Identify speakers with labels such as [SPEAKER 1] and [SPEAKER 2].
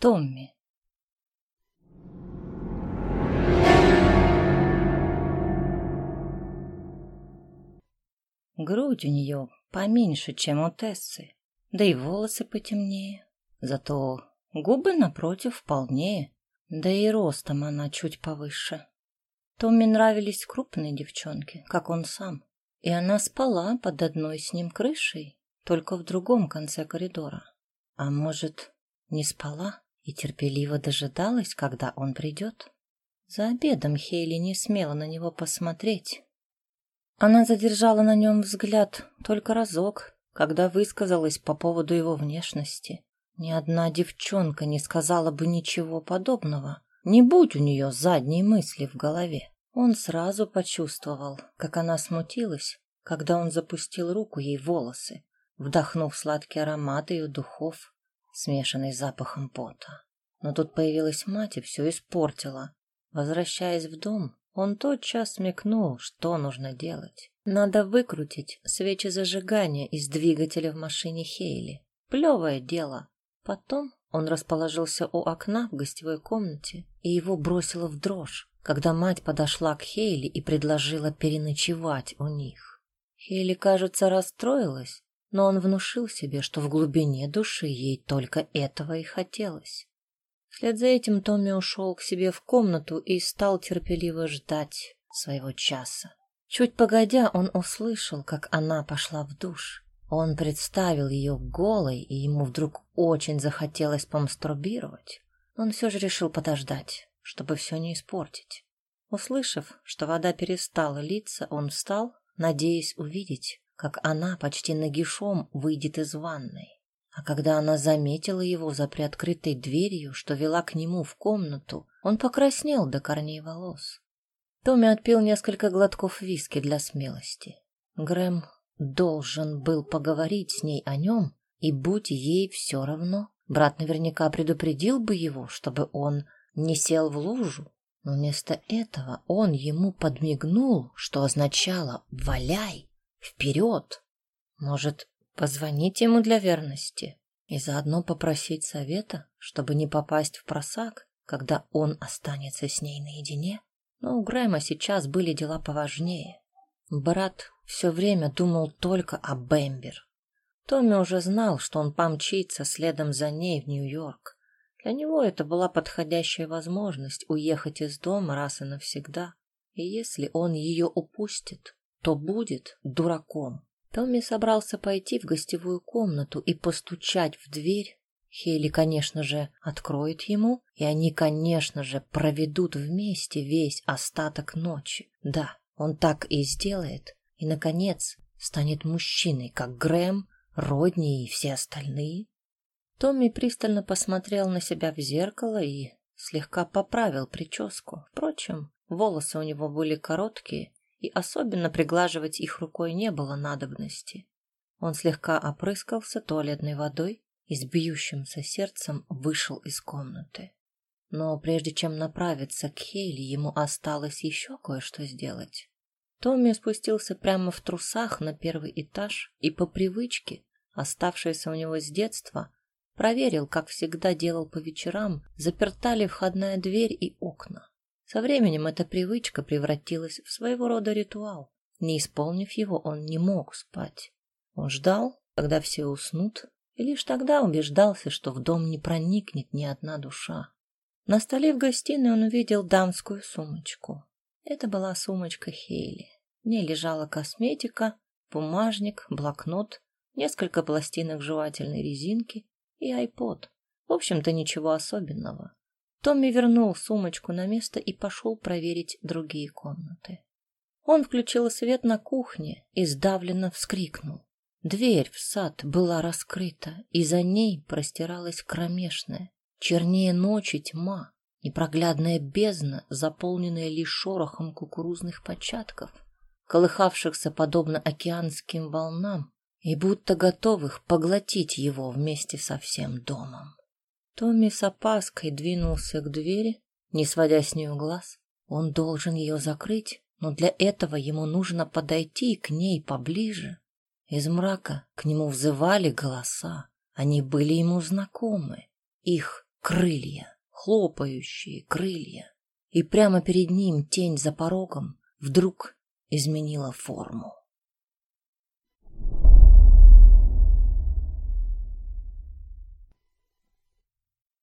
[SPEAKER 1] Томми. Грудь у нее поменьше, чем у Тессы, да и волосы потемнее. Зато губы напротив вполне, да и ростом она чуть повыше. Томми нравились крупные девчонки, как он сам, и она спала под одной с ним крышей, только в другом конце коридора. А может, не спала и терпеливо дожидалась, когда он придет? За обедом Хейли не смела на него посмотреть. Она задержала на нем взгляд только разок, когда высказалась по поводу его внешности. Ни одна девчонка не сказала бы ничего подобного, не будь у нее задней мысли в голове. Он сразу почувствовал, как она смутилась, когда он запустил руку ей в волосы, вдохнув сладкий аромат ее духов, смешанный с запахом пота. Но тут появилась мать и все испортила. Возвращаясь в дом, он тотчас смекнул, что нужно делать. Надо выкрутить свечи зажигания из двигателя в машине Хейли. Плевое дело. Потом он расположился у окна в гостевой комнате, и его бросило в дрожь, когда мать подошла к Хейли и предложила переночевать у них. Хейли, кажется, расстроилась, но он внушил себе, что в глубине души ей только этого и хотелось. Вслед за этим Томми ушел к себе в комнату и стал терпеливо ждать своего часа. Чуть погодя, он услышал, как она пошла в душ. Он представил ее голой, и ему вдруг очень захотелось помастурбировать. Он все же решил подождать, чтобы все не испортить. Услышав, что вода перестала литься, он встал, надеясь увидеть, как она почти нагишом выйдет из ванной. А когда она заметила его за приоткрытой дверью, что вела к нему в комнату, он покраснел до корней волос. Томми отпил несколько глотков виски для смелости. Грэм должен был поговорить с ней о нем, и будь ей все равно, брат наверняка предупредил бы его, чтобы он не сел в лужу. Но вместо этого он ему подмигнул, что означало «валяй». Вперед! Может, позвонить ему для верности и заодно попросить совета, чтобы не попасть в просак, когда он останется с ней наедине? Но у Грэма сейчас были дела поважнее. Брат все время думал только о Бэмбер. Томми уже знал, что он помчится следом за ней в Нью-Йорк. Для него это была подходящая возможность уехать из дома раз и навсегда. И если он ее упустит, то будет дураком. Томми собрался пойти в гостевую комнату и постучать в дверь. Хейли, конечно же, откроет ему, и они, конечно же, проведут вместе весь остаток ночи. Да, он так и сделает, и, наконец, станет мужчиной, как Грэм, Родни и все остальные. Томми пристально посмотрел на себя в зеркало и слегка поправил прическу. Впрочем, волосы у него были короткие, и особенно приглаживать их рукой не было надобности. Он слегка опрыскался туалетной водой и с бьющимся сердцем вышел из комнаты. Но прежде чем направиться к Хейли, ему осталось еще кое-что сделать. Томми спустился прямо в трусах на первый этаж и по привычке, оставшейся у него с детства, проверил, как всегда делал по вечерам, заперта ли входная дверь и окна. Со временем эта привычка превратилась в своего рода ритуал. Не исполнив его, он не мог спать. Он ждал, когда все уснут, и лишь тогда убеждался, что в дом не проникнет ни одна душа. На столе в гостиной он увидел дамскую сумочку. Это была сумочка Хейли. В ней лежала косметика, бумажник, блокнот, несколько пластинок жевательной резинки и айпод. В общем-то, ничего особенного. Томми вернул сумочку на место и пошел проверить другие комнаты. Он включил свет на кухне и сдавленно вскрикнул. Дверь в сад была раскрыта, и за ней простиралась кромешная, чернее ночи тьма, непроглядная бездна, заполненная лишь шорохом кукурузных початков, колыхавшихся подобно океанским волнам и будто готовых поглотить его вместе со всем домом. Томми с опаской двинулся к двери, не сводя с нее глаз. Он должен ее закрыть, но для этого ему нужно подойти к ней поближе. Из мрака к нему взывали голоса. Они были ему знакомы. Их крылья, хлопающие крылья. И прямо перед ним тень за порогом вдруг изменила форму.